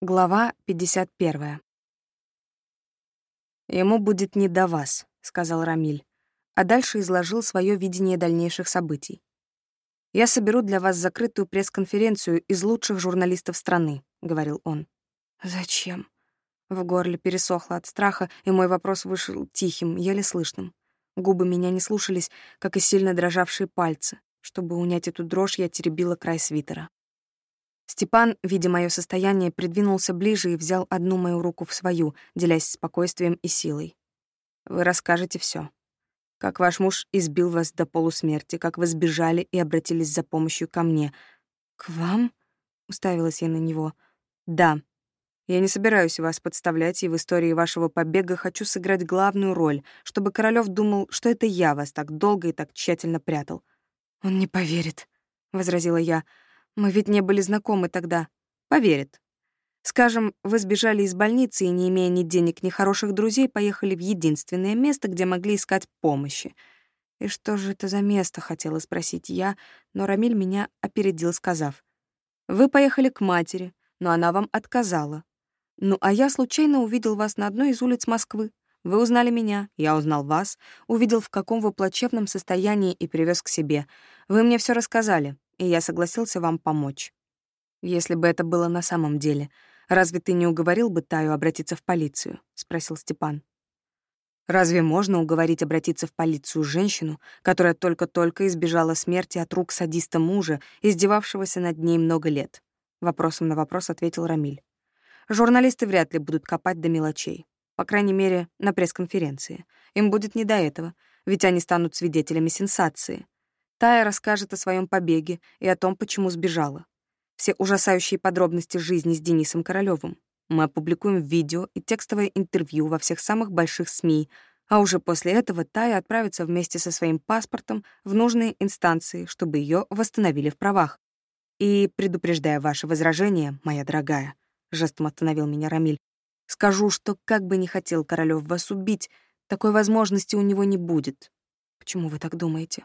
Глава 51. «Ему будет не до вас», — сказал Рамиль, а дальше изложил свое видение дальнейших событий. «Я соберу для вас закрытую пресс-конференцию из лучших журналистов страны», — говорил он. «Зачем?» В горле пересохло от страха, и мой вопрос вышел тихим, еле слышным. Губы меня не слушались, как и сильно дрожавшие пальцы. Чтобы унять эту дрожь, я теребила край свитера. Степан, видя мое состояние, придвинулся ближе и взял одну мою руку в свою, делясь спокойствием и силой. «Вы расскажете все. Как ваш муж избил вас до полусмерти, как вы сбежали и обратились за помощью ко мне. К вам?» — уставилась я на него. «Да. Я не собираюсь вас подставлять, и в истории вашего побега хочу сыграть главную роль, чтобы Королёв думал, что это я вас так долго и так тщательно прятал». «Он не поверит», — возразила я. Мы ведь не были знакомы тогда. Поверит. Скажем, вы сбежали из больницы и, не имея ни денег, ни хороших друзей, поехали в единственное место, где могли искать помощи. И что же это за место, хотела спросить я, но Рамиль меня опередил, сказав. Вы поехали к матери, но она вам отказала. Ну, а я случайно увидел вас на одной из улиц Москвы. Вы узнали меня, я узнал вас, увидел, в каком вы плачевном состоянии и привез к себе. Вы мне все рассказали и я согласился вам помочь. Если бы это было на самом деле, разве ты не уговорил бы Таю обратиться в полицию?» — спросил Степан. «Разве можно уговорить обратиться в полицию женщину, которая только-только избежала смерти от рук садиста мужа, издевавшегося над ней много лет?» Вопросом на вопрос ответил Рамиль. «Журналисты вряд ли будут копать до мелочей. По крайней мере, на пресс-конференции. Им будет не до этого, ведь они станут свидетелями сенсации. Тая расскажет о своем побеге и о том, почему сбежала. Все ужасающие подробности жизни с Денисом Королёвым. Мы опубликуем видео и текстовое интервью во всех самых больших СМИ, а уже после этого Тая отправится вместе со своим паспортом в нужные инстанции, чтобы ее восстановили в правах. И, предупреждая ваши возражения, моя дорогая, жестом остановил меня Рамиль, скажу, что как бы не хотел Королёв вас убить, такой возможности у него не будет. Почему вы так думаете?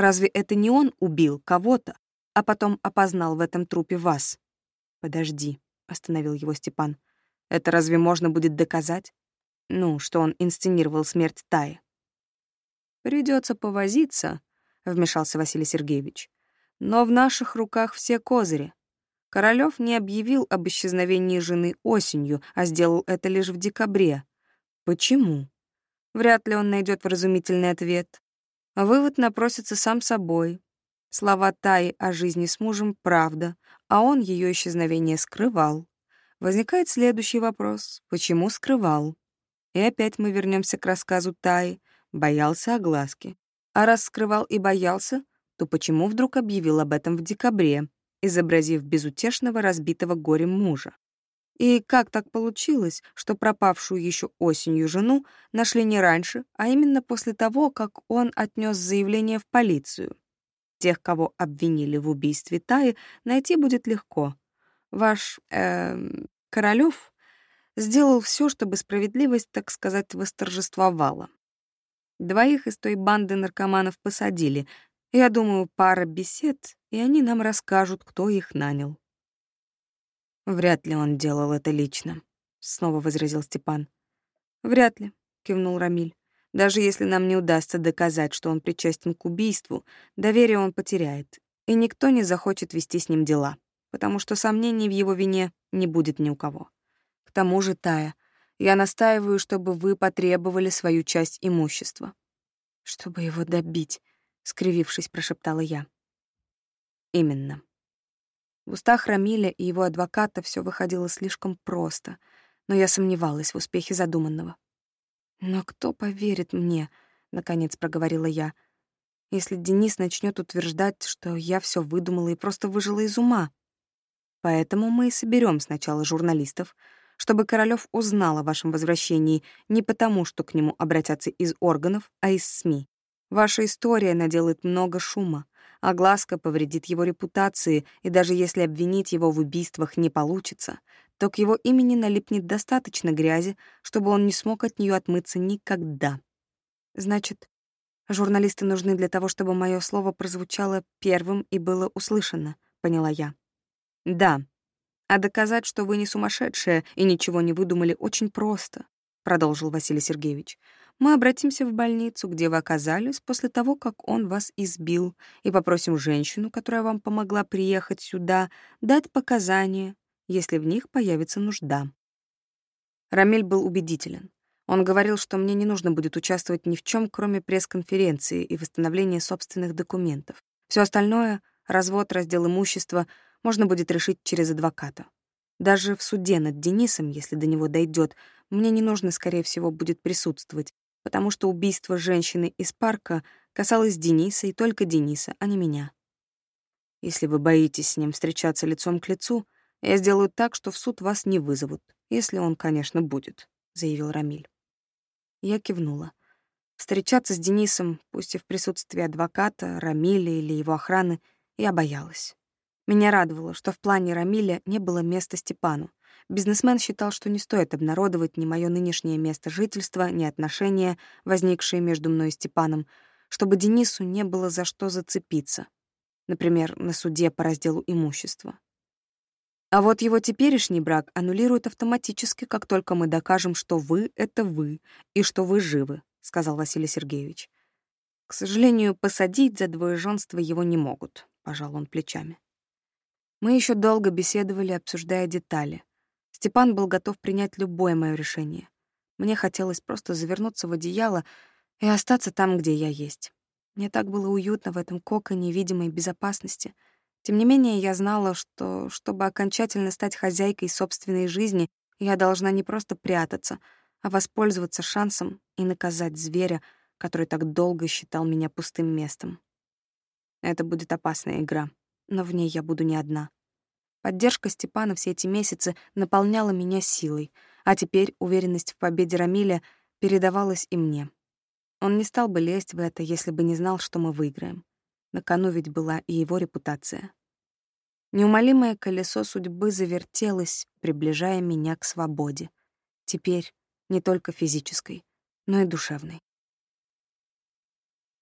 Разве это не он убил кого-то, а потом опознал в этом трупе вас? Подожди, остановил его Степан. Это разве можно будет доказать? Ну, что он инсценировал смерть Таи. Придется повозиться, вмешался Василий Сергеевич. Но в наших руках все козыри. Королёв не объявил об исчезновении жены осенью, а сделал это лишь в декабре. Почему? Вряд ли он найдет вразумительный ответ. Вывод напросится сам собой. Слова Таи о жизни с мужем — правда, а он ее исчезновение скрывал. Возникает следующий вопрос — почему скрывал? И опять мы вернемся к рассказу Таи. Боялся огласки. А раз скрывал и боялся, то почему вдруг объявил об этом в декабре, изобразив безутешного разбитого горем мужа? И как так получилось, что пропавшую еще осенью жену нашли не раньше, а именно после того, как он отнес заявление в полицию? Тех, кого обвинили в убийстве Таи, найти будет легко. Ваш э, Королёв сделал все, чтобы справедливость, так сказать, восторжествовала. Двоих из той банды наркоманов посадили. Я думаю, пара бесед, и они нам расскажут, кто их нанял. Вряд ли он делал это лично, снова возразил Степан. Вряд ли, кивнул Рамиль. Даже если нам не удастся доказать, что он причастен к убийству, доверие он потеряет, и никто не захочет вести с ним дела, потому что сомнений в его вине не будет ни у кого. К тому же, Тая, я настаиваю, чтобы вы потребовали свою часть имущества. Чтобы его добить, скривившись, прошептала я. Именно. В устах Рамиля и его адвоката все выходило слишком просто, но я сомневалась в успехе задуманного. «Но кто поверит мне?» — наконец проговорила я. «Если Денис начнет утверждать, что я все выдумала и просто выжила из ума. Поэтому мы и соберем сначала журналистов, чтобы Королёв узнал о вашем возвращении не потому, что к нему обратятся из органов, а из СМИ. Ваша история наделает много шума. Огласка повредит его репутации, и даже если обвинить его в убийствах не получится, то к его имени налипнет достаточно грязи, чтобы он не смог от нее отмыться никогда. Значит, журналисты нужны для того, чтобы мое слово прозвучало первым и было услышано, поняла я. Да. А доказать, что вы не сумасшедшая и ничего не выдумали, очень просто, продолжил Василий Сергеевич. Мы обратимся в больницу, где вы оказались после того, как он вас избил, и попросим женщину, которая вам помогла приехать сюда, дать показания, если в них появится нужда. Рамиль был убедителен. Он говорил, что мне не нужно будет участвовать ни в чем, кроме пресс-конференции и восстановления собственных документов. Все остальное — развод, раздел имущества — можно будет решить через адвоката. Даже в суде над Денисом, если до него дойдет, мне не нужно, скорее всего, будет присутствовать, потому что убийство женщины из парка касалось Дениса и только Дениса, а не меня. Если вы боитесь с ним встречаться лицом к лицу, я сделаю так, что в суд вас не вызовут, если он, конечно, будет», — заявил Рамиль. Я кивнула. Встречаться с Денисом, пусть и в присутствии адвоката, Рамиля или его охраны, я боялась. Меня радовало, что в плане Рамиля не было места Степану. Бизнесмен считал, что не стоит обнародовать ни мое нынешнее место жительства, ни отношения, возникшие между мной и Степаном, чтобы Денису не было за что зацепиться. Например, на суде по разделу имущества. А вот его теперешний брак аннулируют автоматически, как только мы докажем, что вы — это вы, и что вы живы», — сказал Василий Сергеевич. «К сожалению, посадить за двоеженство его не могут», — пожал он плечами. Мы еще долго беседовали, обсуждая детали. Степан был готов принять любое мое решение. Мне хотелось просто завернуться в одеяло и остаться там, где я есть. Мне так было уютно в этом коконе видимой безопасности — тем не менее, я знала, что, чтобы окончательно стать хозяйкой собственной жизни, я должна не просто прятаться, а воспользоваться шансом и наказать зверя, который так долго считал меня пустым местом. Это будет опасная игра, но в ней я буду не одна. Поддержка Степана все эти месяцы наполняла меня силой, а теперь уверенность в победе Рамиля передавалась и мне. Он не стал бы лезть в это, если бы не знал, что мы выиграем. На кону ведь была и его репутация. Неумолимое колесо судьбы завертелось, приближая меня к свободе. Теперь не только физической, но и душевной.